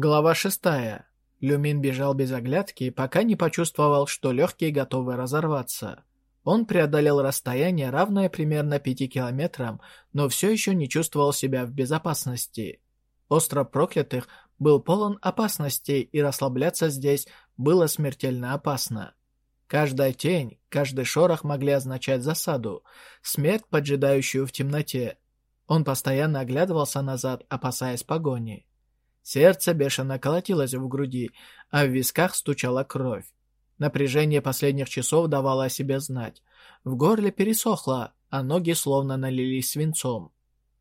Глава шестая. Люмин бежал без оглядки, пока не почувствовал, что легкие готовы разорваться. Он преодолел расстояние, равное примерно пяти километрам, но все еще не чувствовал себя в безопасности. Остров проклятых был полон опасностей, и расслабляться здесь было смертельно опасно. Каждая тень, каждый шорох могли означать засаду, смерть, поджидающую в темноте. Он постоянно оглядывался назад, опасаясь погони. Сердце бешено колотилось в груди, а в висках стучала кровь. Напряжение последних часов давало о себе знать. В горле пересохло, а ноги словно налились свинцом.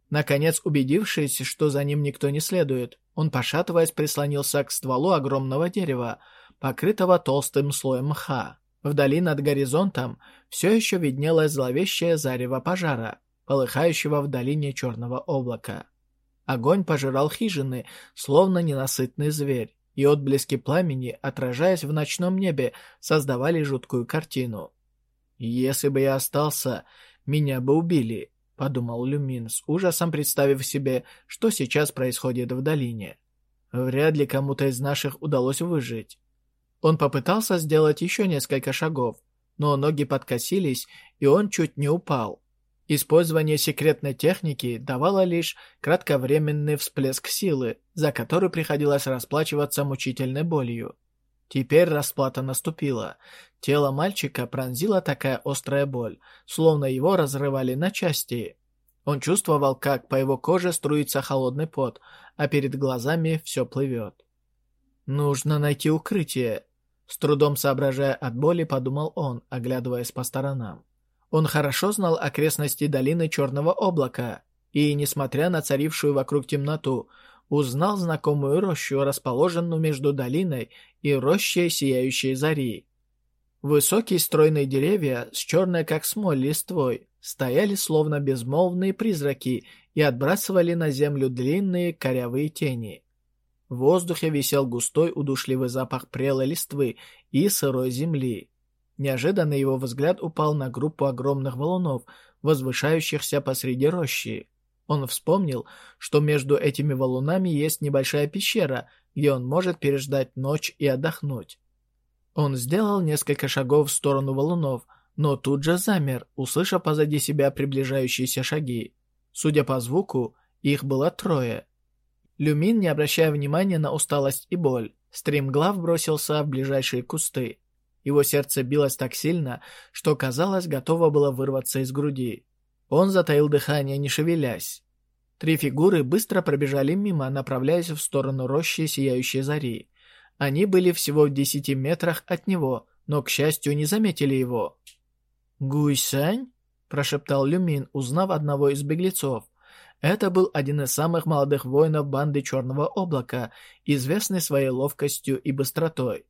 Наконец, убедившись, что за ним никто не следует, он, пошатываясь, прислонился к стволу огромного дерева, покрытого толстым слоем мха. Вдали над горизонтом все еще виднелось зловещее зарево пожара, полыхающего в долине черного облака. Огонь пожирал хижины, словно ненасытный зверь, и отблески пламени, отражаясь в ночном небе, создавали жуткую картину. «Если бы я остался, меня бы убили», — подумал Люмин, с ужасом представив себе, что сейчас происходит в долине. «Вряд ли кому-то из наших удалось выжить». Он попытался сделать еще несколько шагов, но ноги подкосились, и он чуть не упал. Использование секретной техники давало лишь кратковременный всплеск силы, за который приходилось расплачиваться мучительной болью. Теперь расплата наступила. Тело мальчика пронзила такая острая боль, словно его разрывали на части. Он чувствовал, как по его коже струится холодный пот, а перед глазами все плывет. «Нужно найти укрытие», — с трудом соображая от боли, подумал он, оглядываясь по сторонам. Он хорошо знал окрестности долины Черного облака и, несмотря на царившую вокруг темноту, узнал знакомую рощу, расположенную между долиной и рощей Сияющей Зари. Высокие стройные деревья с черной как смоль листвой стояли словно безмолвные призраки и отбрасывали на землю длинные корявые тени. В воздухе висел густой удушливый запах прелой листвы и сырой земли. Неожиданно его взгляд упал на группу огромных валунов, возвышающихся посреди рощи. Он вспомнил, что между этими валунами есть небольшая пещера, где он может переждать ночь и отдохнуть. Он сделал несколько шагов в сторону валунов, но тут же замер, услышав позади себя приближающиеся шаги. Судя по звуку, их было трое. Люмин, не обращая внимания на усталость и боль, стремглав бросился в ближайшие кусты. Его сердце билось так сильно, что, казалось, готово было вырваться из груди. Он затаил дыхание, не шевелясь. Три фигуры быстро пробежали мимо, направляясь в сторону рощи Сияющей Зари. Они были всего в десяти метрах от него, но, к счастью, не заметили его. «Гуйсань?» – прошептал Люмин, узнав одного из беглецов. Это был один из самых молодых воинов банды Черного Облака, известный своей ловкостью и быстротой.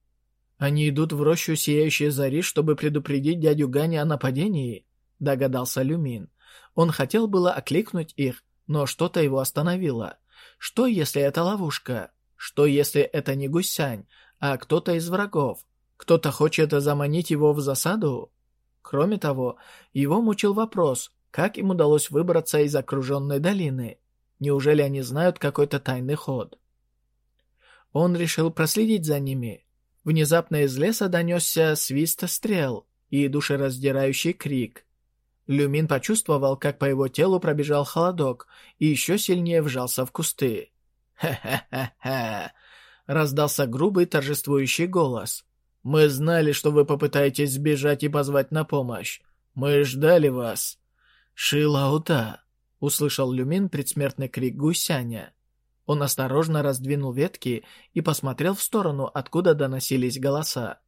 «Они идут в рощу Сияющей Зари, чтобы предупредить дядю Гани о нападении?» — догадался Люмин. Он хотел было окликнуть их, но что-то его остановило. Что, если это ловушка? Что, если это не Гусянь, а кто-то из врагов? Кто-то хочет заманить его в засаду? Кроме того, его мучил вопрос, как им удалось выбраться из окруженной долины. Неужели они знают какой-то тайный ход? Он решил проследить за ними. Внезапно из леса донесся свист стрел и душераздирающий крик. Люмин почувствовал, как по его телу пробежал холодок и еще сильнее вжался в кусты. «Хе-хе-хе-хе!» — раздался грубый торжествующий голос. «Мы знали, что вы попытаетесь сбежать и позвать на помощь. Мы ждали вас!» «Шилаута!» — услышал Люмин предсмертный крик гусяня. Он осторожно раздвинул ветки и посмотрел в сторону, откуда доносились голоса.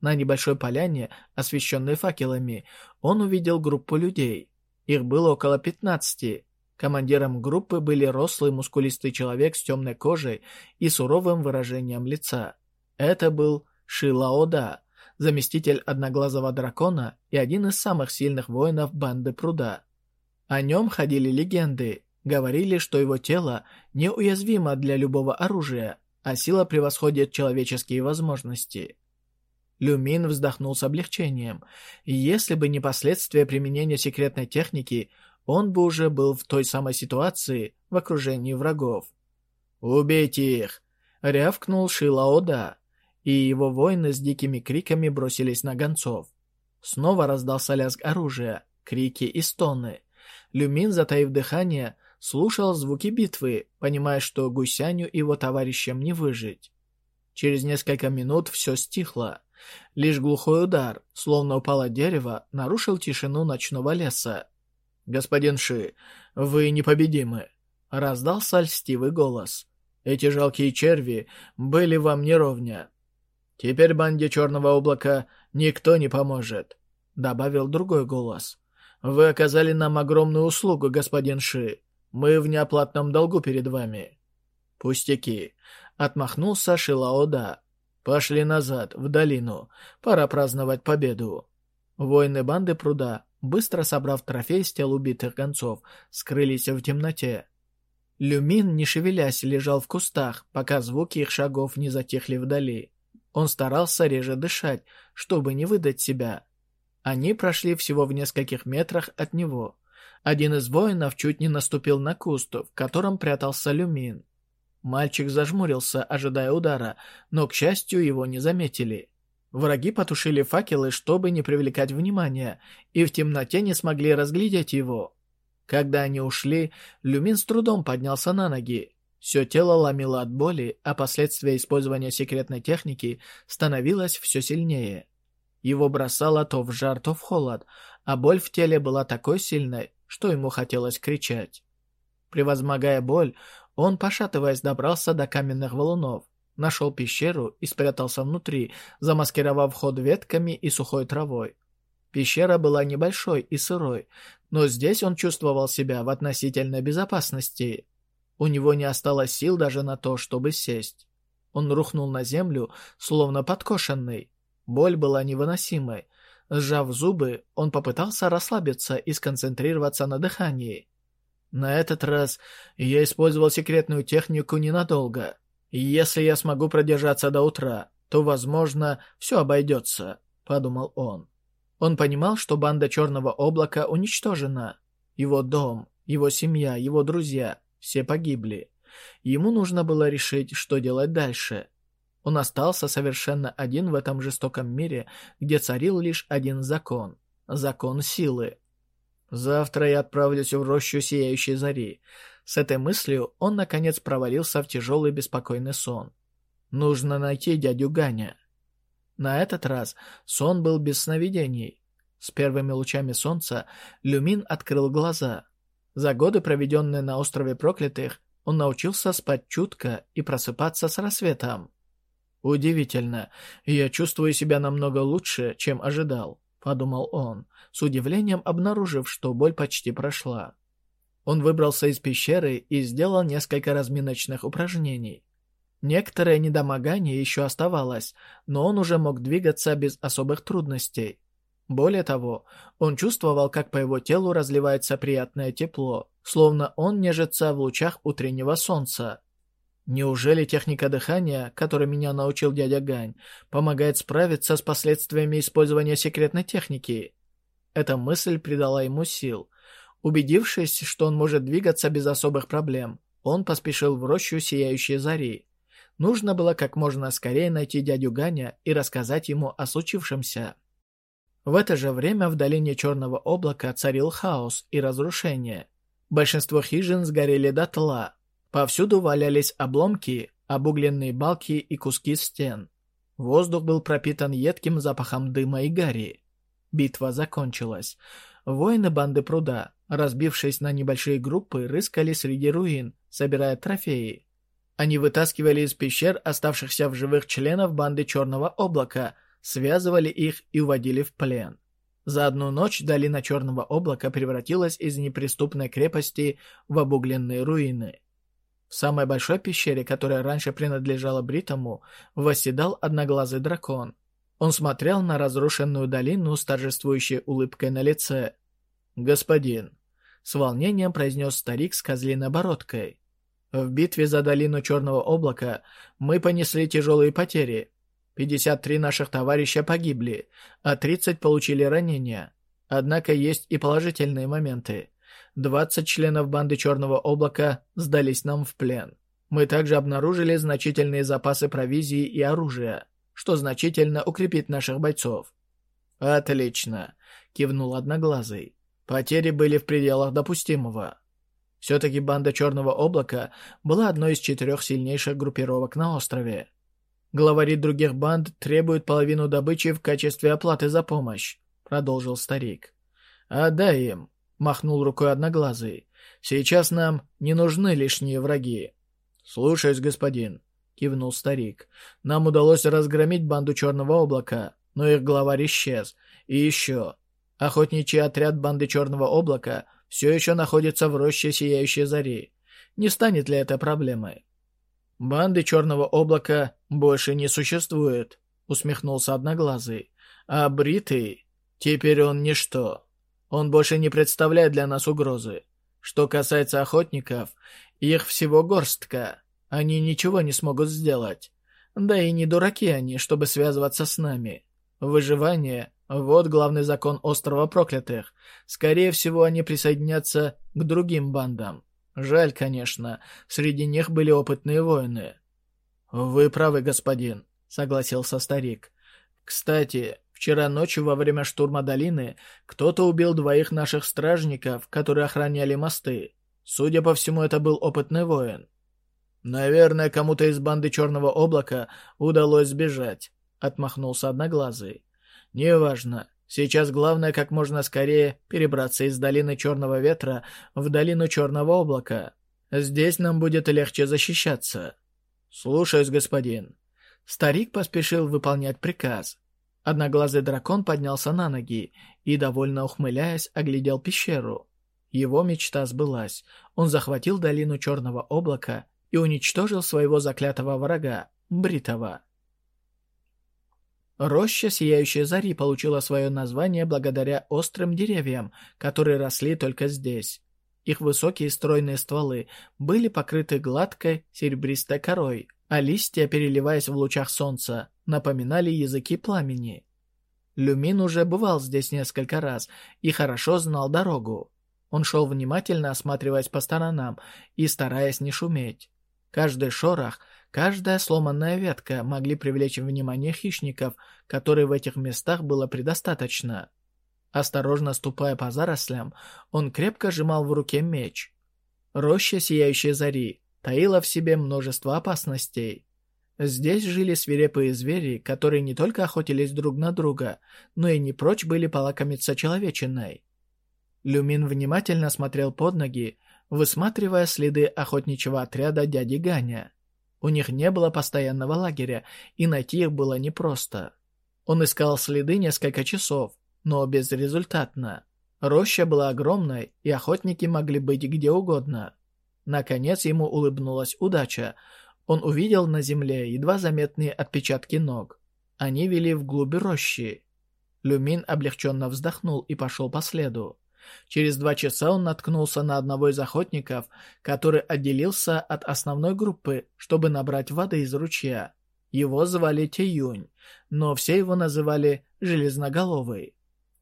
На небольшой поляне, освещенной факелами, он увидел группу людей. Их было около пятнадцати. Командиром группы были рослый мускулистый человек с темной кожей и суровым выражением лица. Это был Шилаода, заместитель одноглазого дракона и один из самых сильных воинов банды пруда. О нем ходили легенды, Говорили, что его тело неуязвимо для любого оружия, а сила превосходит человеческие возможности. Люмин вздохнул с облегчением. Если бы не последствия применения секретной техники, он бы уже был в той самой ситуации в окружении врагов. «Убейте их! Рявкнул Шилаода, и его воины с дикими криками бросились на гонцов. Снова раздался лязг оружия, крики и стоны. Люмин, затаив дыхание, слушал звуки битвы, понимая, что Гусяню и его товарищам не выжить. Через несколько минут все стихло. Лишь глухой удар, словно упало дерево, нарушил тишину ночного леса. «Господин Ши, вы непобедимы!» — раздался льстивый голос. «Эти жалкие черви были вам неровня. Теперь банде Черного Облака никто не поможет», — добавил другой голос. «Вы оказали нам огромную услугу, господин Ши. Мы в неоплатном долгу перед вами». «Пустяки», — отмахнулся Шилаода. «Пошли назад, в долину. Пора праздновать победу». Воины банды пруда, быстро собрав трофей с тел убитых гонцов, скрылись в темноте. Люмин, не шевелясь, лежал в кустах, пока звуки их шагов не затихли вдали. Он старался реже дышать, чтобы не выдать себя. Они прошли всего в нескольких метрах от него. Один из воинов чуть не наступил на куст, в котором прятался люмин. Мальчик зажмурился, ожидая удара, но, к счастью, его не заметили. Враги потушили факелы, чтобы не привлекать внимания, и в темноте не смогли разглядеть его. Когда они ушли, Люмин с трудом поднялся на ноги. Все тело ломило от боли, а последствия использования секретной техники становилось все сильнее. Его бросало то в жар, то в холод, а боль в теле была такой сильной, что ему хотелось кричать. Превозмогая боль, он, пошатываясь, добрался до каменных валунов, нашел пещеру и спрятался внутри, замаскировав вход ветками и сухой травой. Пещера была небольшой и сырой, но здесь он чувствовал себя в относительной безопасности. У него не осталось сил даже на то, чтобы сесть. Он рухнул на землю, словно подкошенный. Боль была невыносимой. Сжав зубы, он попытался расслабиться и сконцентрироваться на дыхании. На этот раз я использовал секретную технику ненадолго. Если я смогу продержаться до утра, то, возможно, все обойдется, — подумал он. Он понимал, что банда Черного Облака уничтожена. Его дом, его семья, его друзья все погибли. Ему нужно было решить, что делать дальше. Он остался совершенно один в этом жестоком мире, где царил лишь один закон — закон силы. «Завтра я отправлюсь в рощу Сияющей Зари». С этой мыслью он, наконец, провалился в тяжелый беспокойный сон. Нужно найти дядю Ганя. На этот раз сон был без сновидений. С первыми лучами солнца Люмин открыл глаза. За годы, проведенные на острове Проклятых, он научился спать чутко и просыпаться с рассветом. «Удивительно, я чувствую себя намного лучше, чем ожидал», — подумал он, с удивлением обнаружив, что боль почти прошла. Он выбрался из пещеры и сделал несколько разминочных упражнений. Некоторое недомогание еще оставалось, но он уже мог двигаться без особых трудностей. Более того, он чувствовал, как по его телу разливается приятное тепло, словно он нежится в лучах утреннего солнца. Неужели техника дыхания, которой меня научил дядя Гань, помогает справиться с последствиями использования секретной техники? Эта мысль придала ему сил. Убедившись, что он может двигаться без особых проблем, он поспешил в рощу Сияющей Зари. Нужно было как можно скорее найти дядю Ганя и рассказать ему о случившемся. В это же время в долине Черного облака царил хаос и разрушение. Большинство хижин сгорели дотла. Повсюду валялись обломки, обугленные балки и куски стен. Воздух был пропитан едким запахом дыма и гари. Битва закончилась. Воины банды пруда, разбившись на небольшие группы, рыскали среди руин, собирая трофеи. Они вытаскивали из пещер оставшихся в живых членов банды Черного облака – связывали их и уводили в плен. За одну ночь долина Черного облака превратилась из неприступной крепости в обугленные руины. В самой большой пещере, которая раньше принадлежала Бритому, восседал одноглазый дракон. Он смотрел на разрушенную долину с торжествующей улыбкой на лице. «Господин», — с волнением произнес старик с козлиной бородкой, — «в битве за долину Черного облака мы понесли тяжелые потери, 53 наших товарища погибли, а 30 получили ранения. Однако есть и положительные моменты. 20 членов банды Черного Облака сдались нам в плен. Мы также обнаружили значительные запасы провизии и оружия, что значительно укрепит наших бойцов. «Отлично», — кивнул Одноглазый. «Потери были в пределах допустимого». Все-таки банда Черного Облака была одной из четырех сильнейших группировок на острове. Главари других банд требуют половину добычи в качестве оплаты за помощь, продолжил старик. Отдай им, махнул рукой Одноглазый. Сейчас нам не нужны лишние враги. Слушаюсь, господин, кивнул старик. Нам удалось разгромить банду Черного Облака, но их главарь исчез. И еще. Охотничий отряд банды Черного Облака все еще находится в роще Сияющей Зари. Не станет ли это проблемой? «Банды Черного Облака больше не существует», — усмехнулся Одноглазый. «А Бритый? Теперь он ничто. Он больше не представляет для нас угрозы. Что касается охотников, их всего горстка. Они ничего не смогут сделать. Да и не дураки они, чтобы связываться с нами. Выживание — вот главный закон острова проклятых. Скорее всего, они присоединятся к другим бандам. Жаль, конечно, среди них были опытные воины. «Вы правы, господин», — согласился старик. «Кстати, вчера ночью во время штурма долины кто-то убил двоих наших стражников, которые охраняли мосты. Судя по всему, это был опытный воин. Наверное, кому-то из банды Черного Облака удалось сбежать», — отмахнулся Одноглазый. «Неважно. Сейчас главное как можно скорее перебраться из долины Черного Ветра в долину Черного Облака. Здесь нам будет легче защищаться. Слушаюсь, господин. Старик поспешил выполнять приказ. Одноглазый дракон поднялся на ноги и, довольно ухмыляясь, оглядел пещеру. Его мечта сбылась. Он захватил долину Черного Облака и уничтожил своего заклятого врага, Бритова. Роща Сияющей Зари получила свое название благодаря острым деревьям, которые росли только здесь. Их высокие стройные стволы были покрыты гладкой серебристой корой, а листья, переливаясь в лучах солнца, напоминали языки пламени. Люмин уже бывал здесь несколько раз и хорошо знал дорогу. Он шел внимательно, осматриваясь по сторонам и стараясь не шуметь. Каждый шорох – Каждая сломанная ветка могли привлечь внимание хищников, которые в этих местах было предостаточно. Осторожно ступая по зарослям, он крепко сжимал в руке меч. Роща Сияющей Зари таила в себе множество опасностей. Здесь жили свирепые звери, которые не только охотились друг на друга, но и не прочь были полакомиться человечиной. Люмин внимательно смотрел под ноги, высматривая следы охотничьего отряда дяди Ганя. У них не было постоянного лагеря, и найти их было непросто. Он искал следы несколько часов, но безрезультатно. Роща была огромной, и охотники могли быть где угодно. Наконец ему улыбнулась удача. Он увидел на земле едва заметные отпечатки ног. Они вели вглубь рощи. Люмин облегченно вздохнул и пошел по следу. Через два часа он наткнулся на одного из охотников, который отделился от основной группы, чтобы набрать воды из ручья. Его звали Теюнь, но все его называли Железноголовый.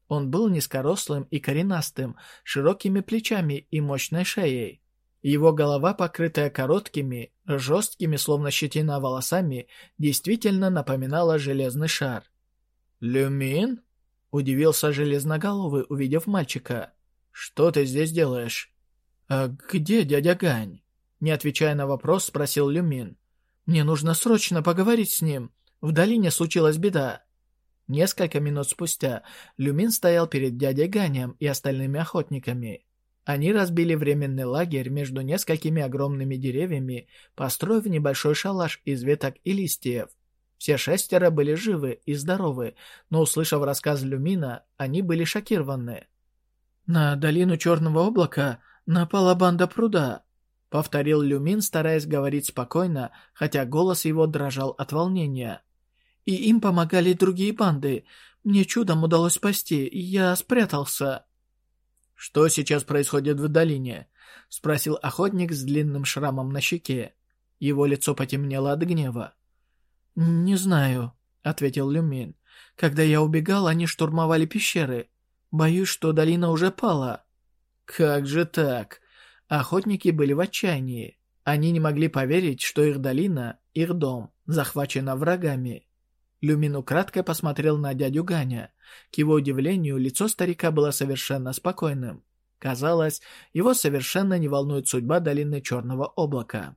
Он был низкорослым и коренастым, широкими плечами и мощной шеей. Его голова, покрытая короткими, жесткими, словно щетина волосами, действительно напоминала железный шар. «Люмин?» Удивился Железноголовый, увидев мальчика. «Что ты здесь делаешь?» «А где дядя Гань?» Не отвечая на вопрос, спросил Люмин. «Мне нужно срочно поговорить с ним. В долине случилась беда». Несколько минут спустя Люмин стоял перед дядей Ганем и остальными охотниками. Они разбили временный лагерь между несколькими огромными деревьями, построив небольшой шалаш из веток и листьев. Все шестеро были живы и здоровы, но, услышав рассказ Люмина, они были шокированы. «На долину Черного облака напала банда пруда», — повторил Люмин, стараясь говорить спокойно, хотя голос его дрожал от волнения. «И им помогали другие банды. Мне чудом удалось спасти, и я спрятался». «Что сейчас происходит в долине?» — спросил охотник с длинным шрамом на щеке. Его лицо потемнело от гнева. «Не знаю», — ответил Люмин. «Когда я убегал, они штурмовали пещеры. Боюсь, что долина уже пала». «Как же так?» Охотники были в отчаянии. Они не могли поверить, что их долина, их дом, захвачена врагами. Люмин украдкой посмотрел на дядю Ганя. К его удивлению, лицо старика было совершенно спокойным. Казалось, его совершенно не волнует судьба долины Черного облака.